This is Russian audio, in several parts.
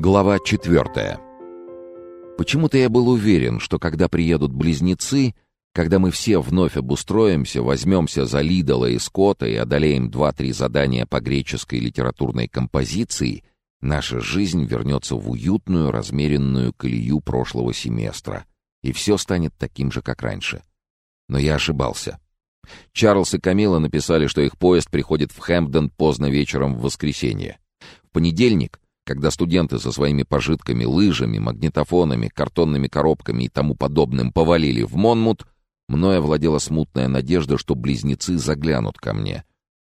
Глава четвертая. Почему-то я был уверен, что когда приедут близнецы, когда мы все вновь обустроимся, возьмемся за Лидала и Скотта и одолеем два-три задания по греческой литературной композиции, наша жизнь вернется в уютную, размеренную колею прошлого семестра, и все станет таким же, как раньше. Но я ошибался. Чарльз и Камила написали, что их поезд приходит в Хэмпден поздно вечером в воскресенье. В понедельник — когда студенты со своими пожитками, лыжами, магнитофонами, картонными коробками и тому подобным повалили в Монмут, мною овладела смутная надежда, что близнецы заглянут ко мне.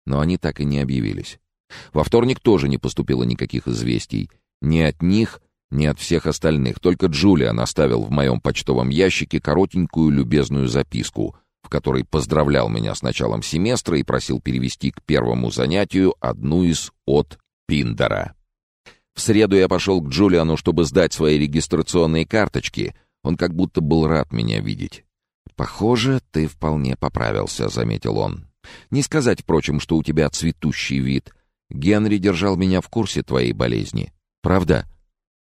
Но они так и не объявились. Во вторник тоже не поступило никаких известий. Ни от них, ни от всех остальных. Только Джулиан оставил в моем почтовом ящике коротенькую любезную записку, в которой поздравлял меня с началом семестра и просил перевести к первому занятию одну из от Пиндера. В среду я пошел к Джулиану, чтобы сдать свои регистрационные карточки. Он как будто был рад меня видеть. «Похоже, ты вполне поправился», — заметил он. «Не сказать, впрочем, что у тебя цветущий вид. Генри держал меня в курсе твоей болезни. Правда?»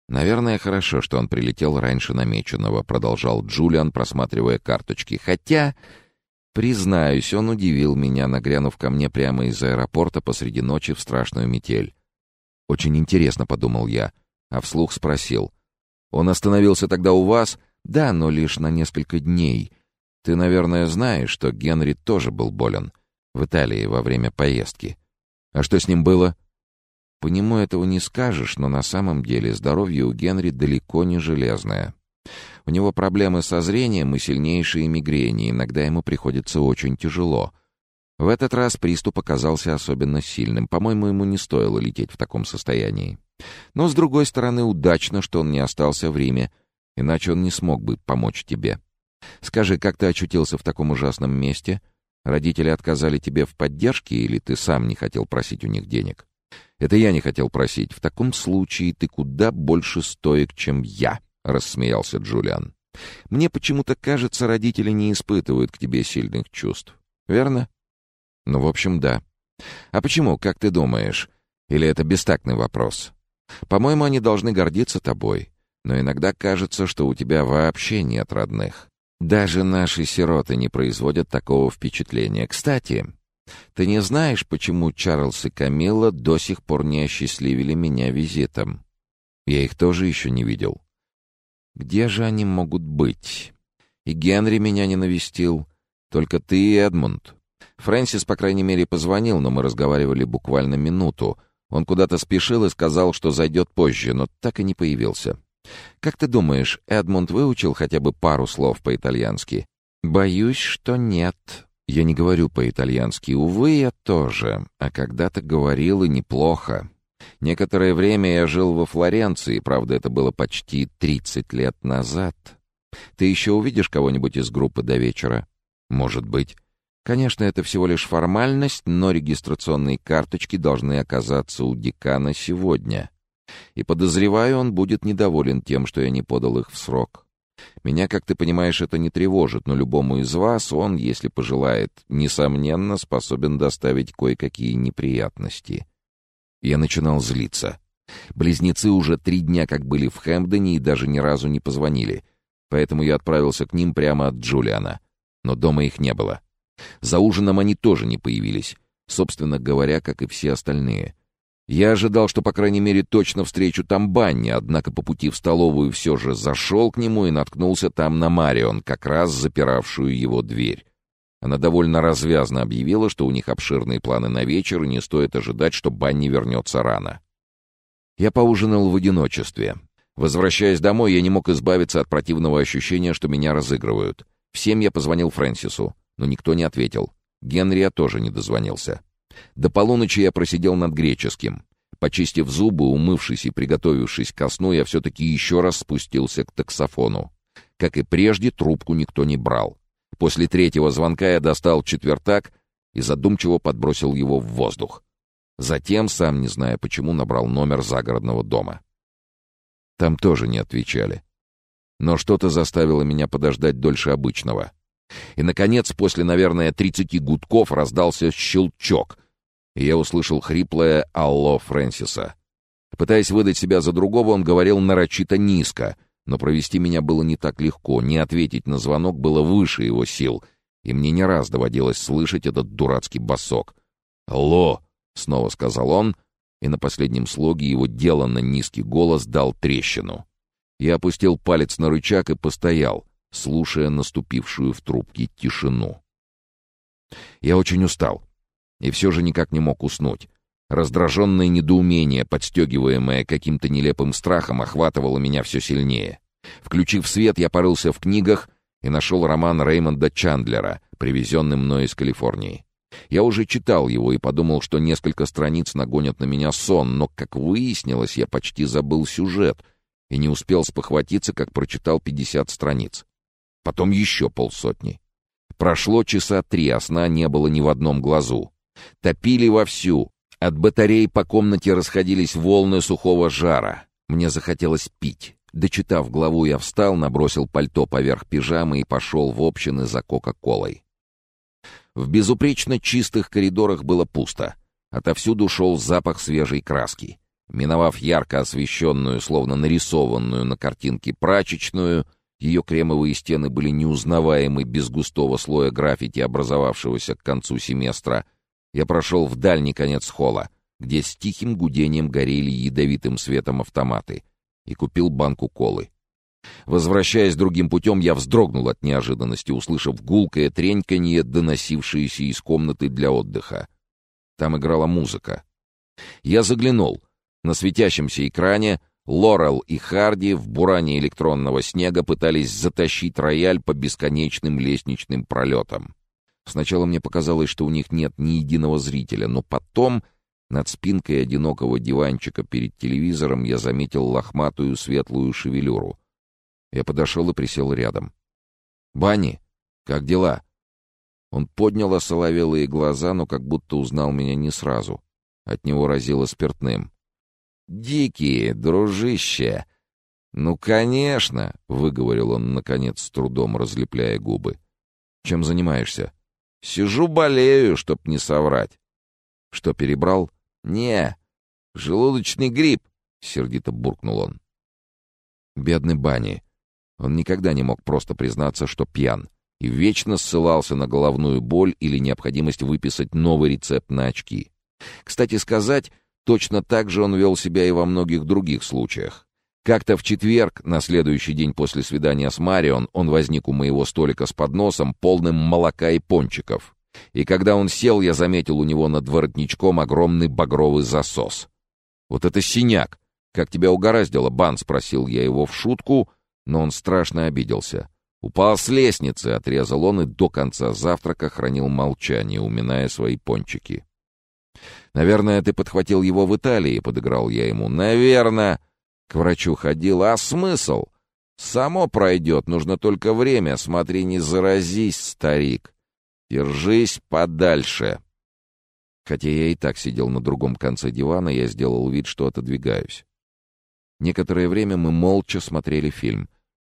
«Наверное, хорошо, что он прилетел раньше намеченного», — продолжал Джулиан, просматривая карточки. «Хотя, признаюсь, он удивил меня, нагрянув ко мне прямо из аэропорта посреди ночи в страшную метель. Очень интересно, подумал я, а вслух спросил. Он остановился тогда у вас? Да, но лишь на несколько дней. Ты, наверное, знаешь, что Генри тоже был болен в Италии во время поездки. А что с ним было? По нему этого не скажешь, но на самом деле здоровье у Генри далеко не железное. У него проблемы со зрением и сильнейшие мигрени, иногда ему приходится очень тяжело. В этот раз приступ оказался особенно сильным. По-моему, ему не стоило лететь в таком состоянии. Но, с другой стороны, удачно, что он не остался в Риме, иначе он не смог бы помочь тебе. Скажи, как ты очутился в таком ужасном месте? Родители отказали тебе в поддержке или ты сам не хотел просить у них денег? Это я не хотел просить. В таком случае ты куда больше стоек, чем я, — рассмеялся Джулиан. Мне почему-то кажется, родители не испытывают к тебе сильных чувств. Верно? Ну, в общем, да. А почему, как ты думаешь? Или это бестактный вопрос? По-моему, они должны гордиться тобой. Но иногда кажется, что у тебя вообще нет родных. Даже наши сироты не производят такого впечатления. Кстати, ты не знаешь, почему Чарльз и Камилла до сих пор не осчастливили меня визитом? Я их тоже еще не видел. Где же они могут быть? И Генри меня не навестил. Только ты и Эдмунд. Фрэнсис, по крайней мере, позвонил, но мы разговаривали буквально минуту. Он куда-то спешил и сказал, что зайдет позже, но так и не появился. «Как ты думаешь, Эдмунд выучил хотя бы пару слов по-итальянски?» «Боюсь, что нет. Я не говорю по-итальянски. Увы, я тоже. А когда-то говорил и неплохо. Некоторое время я жил во Флоренции, правда, это было почти 30 лет назад. Ты еще увидишь кого-нибудь из группы до вечера?» «Может быть». Конечно, это всего лишь формальность, но регистрационные карточки должны оказаться у декана сегодня. И подозреваю, он будет недоволен тем, что я не подал их в срок. Меня, как ты понимаешь, это не тревожит, но любому из вас он, если пожелает, несомненно, способен доставить кое-какие неприятности. Я начинал злиться. Близнецы уже три дня как были в Хэмпдоне и даже ни разу не позвонили, поэтому я отправился к ним прямо от Джулиана. Но дома их не было. За ужином они тоже не появились, собственно говоря, как и все остальные. Я ожидал, что, по крайней мере, точно встречу там Банни, однако по пути в столовую все же зашел к нему и наткнулся там на Марион, как раз запиравшую его дверь. Она довольно развязно объявила, что у них обширные планы на вечер, и не стоит ожидать, что Банни вернется рано. Я поужинал в одиночестве. Возвращаясь домой, я не мог избавиться от противного ощущения, что меня разыгрывают. Всем я позвонил Фрэнсису но никто не ответил. Генрия тоже не дозвонился. До полуночи я просидел над греческим. Почистив зубы, умывшись и приготовившись ко сну, я все-таки еще раз спустился к таксофону. Как и прежде, трубку никто не брал. После третьего звонка я достал четвертак и задумчиво подбросил его в воздух. Затем, сам не зная почему, набрал номер загородного дома. Там тоже не отвечали. Но что-то заставило меня подождать дольше обычного — и, наконец, после, наверное, тридцати гудков раздался щелчок, и я услышал хриплое «Алло, Фрэнсиса». Пытаясь выдать себя за другого, он говорил нарочито низко, но провести меня было не так легко, не ответить на звонок было выше его сил, и мне не раз доводилось слышать этот дурацкий басок. «Алло!» — снова сказал он, и на последнем слоге его деланно низкий голос дал трещину. Я опустил палец на рычаг и постоял, слушая наступившую в трубке тишину. Я очень устал и все же никак не мог уснуть. Раздраженное недоумение, подстегиваемое каким-то нелепым страхом, охватывало меня все сильнее. Включив свет, я порылся в книгах и нашел роман Реймонда Чандлера, привезенный мной из Калифорнии. Я уже читал его и подумал, что несколько страниц нагонят на меня сон, но, как выяснилось, я почти забыл сюжет и не успел спохватиться, как прочитал 50 страниц. Потом еще полсотни. Прошло часа три, а сна не было ни в одном глазу. Топили вовсю. От батарей по комнате расходились волны сухого жара. Мне захотелось пить. Дочитав главу, я встал, набросил пальто поверх пижамы и пошел в общины за Кока-Колой. В безупречно чистых коридорах было пусто. Отовсюду шел запах свежей краски. Миновав ярко освещенную, словно нарисованную на картинке прачечную, ее кремовые стены были неузнаваемы без густого слоя граффити, образовавшегося к концу семестра — я прошел в дальний конец холла, где с тихим гудением горели ядовитым светом автоматы, и купил банку колы. Возвращаясь другим путем, я вздрогнул от неожиданности, услышав гулкое треньканье, доносившееся из комнаты для отдыха. Там играла музыка. Я заглянул. На светящемся экране Лорел и Харди в буране электронного снега пытались затащить рояль по бесконечным лестничным пролетам. Сначала мне показалось, что у них нет ни единого зрителя, но потом над спинкой одинокого диванчика перед телевизором я заметил лохматую светлую шевелюру. Я подошел и присел рядом. «Банни, как дела?» Он поднял осоловелые глаза, но как будто узнал меня не сразу. От него разило спиртным. «Дикие, дружище!» «Ну, конечно!» — выговорил он, наконец, с трудом разлепляя губы. «Чем занимаешься?» Сижу болею, чтоб не соврать. Что, перебрал? Не, желудочный грипп, сердито буркнул он. Бедный Бани. Он никогда не мог просто признаться, что пьян, и вечно ссылался на головную боль или необходимость выписать новый рецепт на очки. Кстати сказать, точно так же он вел себя и во многих других случаях. Как-то в четверг, на следующий день после свидания с Марион, он возник у моего столика с подносом, полным молока и пончиков. И когда он сел, я заметил у него над воротничком огромный багровый засос. «Вот это синяк! Как тебя угораздило, Бан?» — спросил я его в шутку, но он страшно обиделся. «Упал с лестницы», — отрезал он и до конца завтрака хранил молчание, уминая свои пончики. «Наверное, ты подхватил его в Италии», — подыграл я ему. «Наверное...» К врачу ходил. А смысл? Само пройдет, нужно только время. Смотри, не заразись, старик. Держись подальше. Хотя я и так сидел на другом конце дивана, я сделал вид, что отодвигаюсь. Некоторое время мы молча смотрели фильм.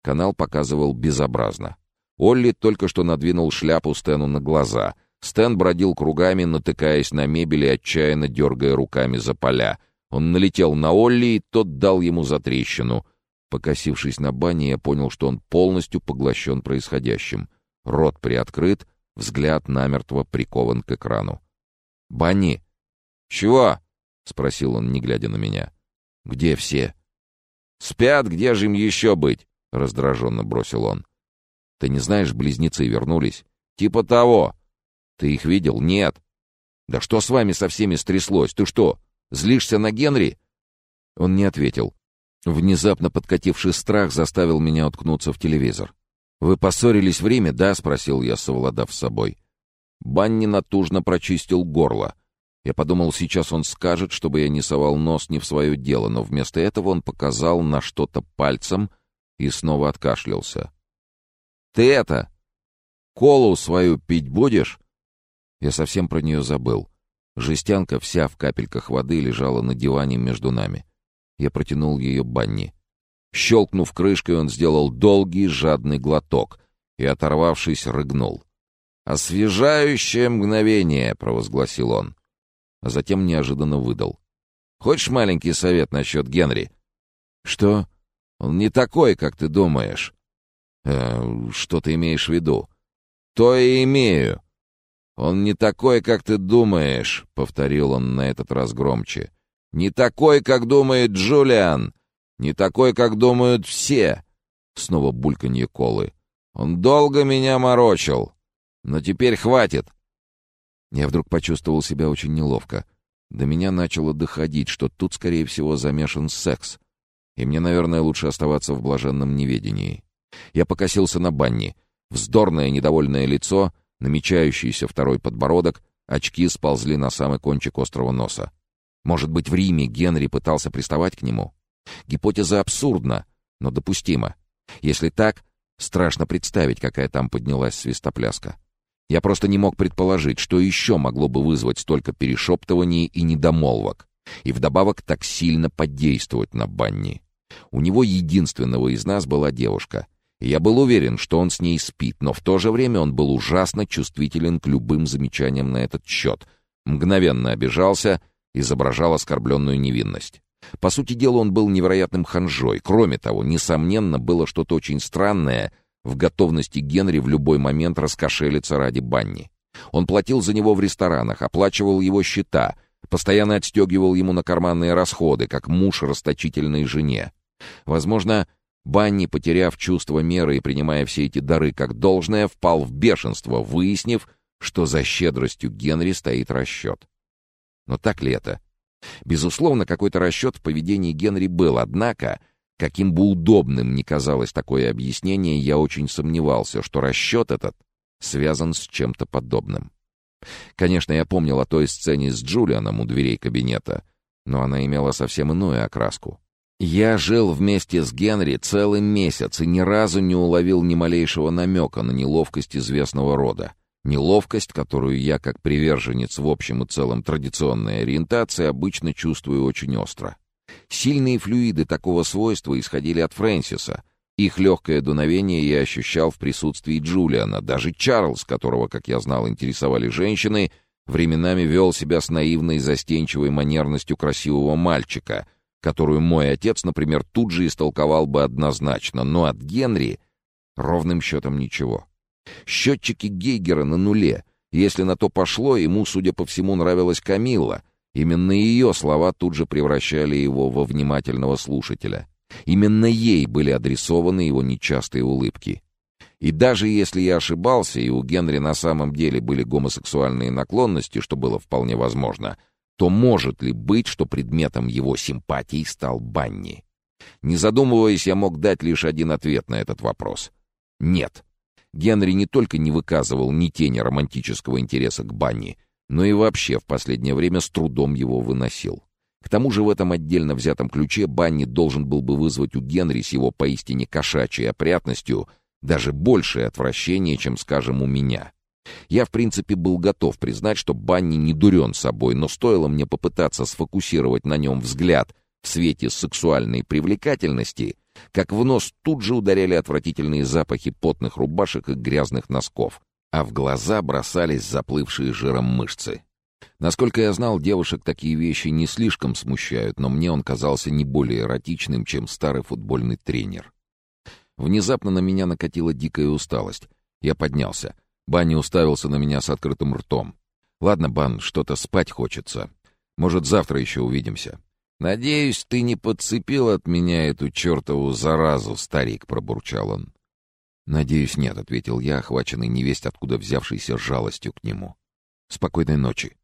Канал показывал безобразно. Олли только что надвинул шляпу Стэну на глаза. Стэн бродил кругами, натыкаясь на мебель и отчаянно дергая руками за поля — он налетел на Олли, и тот дал ему затрещину. Покосившись на бане, я понял, что он полностью поглощен происходящим. Рот приоткрыт, взгляд намертво прикован к экрану. «Банни!» «Чего?» — спросил он, не глядя на меня. «Где все?» «Спят, где же им еще быть?» — раздраженно бросил он. «Ты не знаешь, близнецы вернулись?» «Типа того!» «Ты их видел?» «Нет!» «Да что с вами со всеми стряслось? Ты что, Злишься на Генри?» Он не ответил. Внезапно подкативший страх заставил меня уткнуться в телевизор. «Вы поссорились в Риме, да?» — спросил я, совладав с собой. Банни натужно прочистил горло. Я подумал, сейчас он скажет, чтобы я не совал нос не в свое дело, но вместо этого он показал на что-то пальцем и снова откашлялся. «Ты это! Колу свою пить будешь?» Я совсем про нее забыл. Жестянка вся в капельках воды лежала на диване между нами. Я протянул ее Банни. Щелкнув крышкой, он сделал долгий жадный глоток и, оторвавшись, рыгнул. «Освежающее мгновение!» — провозгласил он. А затем неожиданно выдал. Хочешь маленький совет насчет Генри?» «Что? Он не такой, как ты думаешь». «Э, «Что ты имеешь в виду?» «То и имею. Он не такой, как ты думаешь», — повторил он на этот раз громче. «Не такой, как думает Джулиан. Не такой, как думают все». Снова бульканье колы. «Он долго меня морочил. Но теперь хватит». Я вдруг почувствовал себя очень неловко. До меня начало доходить, что тут, скорее всего, замешан секс. И мне, наверное, лучше оставаться в блаженном неведении. Я покосился на Банни. Вздорное недовольное лицо, намечающийся второй подбородок, очки сползли на самый кончик острого носа. Может быть, в Риме Генри пытался приставать к нему? Гипотеза абсурдна, но допустима. Если так, страшно представить, какая там поднялась свистопляска. Я просто не мог предположить, что еще могло бы вызвать столько перешептываний и недомолвок, и вдобавок так сильно подействовать на Банни. У него единственного из нас была девушка, я был уверен, что он с ней спит, но в то же время он был ужасно чувствителен к любым замечаниям на этот счет, мгновенно обижался, изображал оскорбленную невинность. По сути дела, он был невероятным ханжой. Кроме того, несомненно, было что-то очень странное в готовности Генри в любой момент раскошелиться ради Банни. Он платил за него в ресторанах, оплачивал его счета, постоянно отстегивал ему на карманные расходы, как муж расточительной жене. Возможно, Банни, потеряв чувство меры и принимая все эти дары как должное, впал в бешенство, выяснив, что за щедростью Генри стоит расчет. Но так ли это? Безусловно, какой-то расчет в поведении Генри был, однако, каким бы удобным ни казалось такое объяснение, я очень сомневался, что расчет этот связан с чем-то подобным. Конечно, я помнил о той сцене с Джулианом у дверей кабинета, но она имела совсем иную окраску. Я жил вместе с Генри целый месяц и ни разу не уловил ни малейшего намека на неловкость известного рода. Неловкость, которую я, как приверженец в общем и целом традиционной ориентации, обычно чувствую очень остро. Сильные флюиды такого свойства исходили от Фрэнсиса. Их легкое дуновение я ощущал в присутствии Джулиана. Даже Чарльз, которого, как я знал, интересовали женщины, временами вел себя с наивной застенчивой манерностью красивого мальчика, которую мой отец, например, тут же истолковал бы однозначно, но от Генри ровным счетом ничего. Счетчики Гейгера на нуле. Если на то пошло, ему, судя по всему, нравилась Камилла. Именно ее слова тут же превращали его во внимательного слушателя. Именно ей были адресованы его нечастые улыбки. И даже если я ошибался, и у Генри на самом деле были гомосексуальные наклонности, что было вполне возможно, то может ли быть, что предметом его симпатий стал Банни? Не задумываясь, я мог дать лишь один ответ на этот вопрос. Нет. Генри не только не выказывал ни тени романтического интереса к Банни, но и вообще в последнее время с трудом его выносил. К тому же в этом отдельно взятом ключе Банни должен был бы вызвать у Генри с его поистине кошачьей опрятностью даже большее отвращение, чем, скажем, у меня. Я, в принципе, был готов признать, что Банни не дурен собой, но стоило мне попытаться сфокусировать на нем взгляд в свете сексуальной привлекательности, как в нос тут же ударяли отвратительные запахи потных рубашек и грязных носков, а в глаза бросались заплывшие жиром мышцы. Насколько я знал, девушек такие вещи не слишком смущают, но мне он казался не более эротичным, чем старый футбольный тренер. Внезапно на меня накатила дикая усталость. Я поднялся. Банни уставился на меня с открытым ртом. «Ладно, Бан, что-то спать хочется. Может, завтра еще увидимся. «Надеюсь, ты не подцепил от меня эту чертову заразу, старик», — пробурчал он. «Надеюсь, нет», — ответил я, охваченный невесть, откуда взявшейся жалостью к нему. «Спокойной ночи».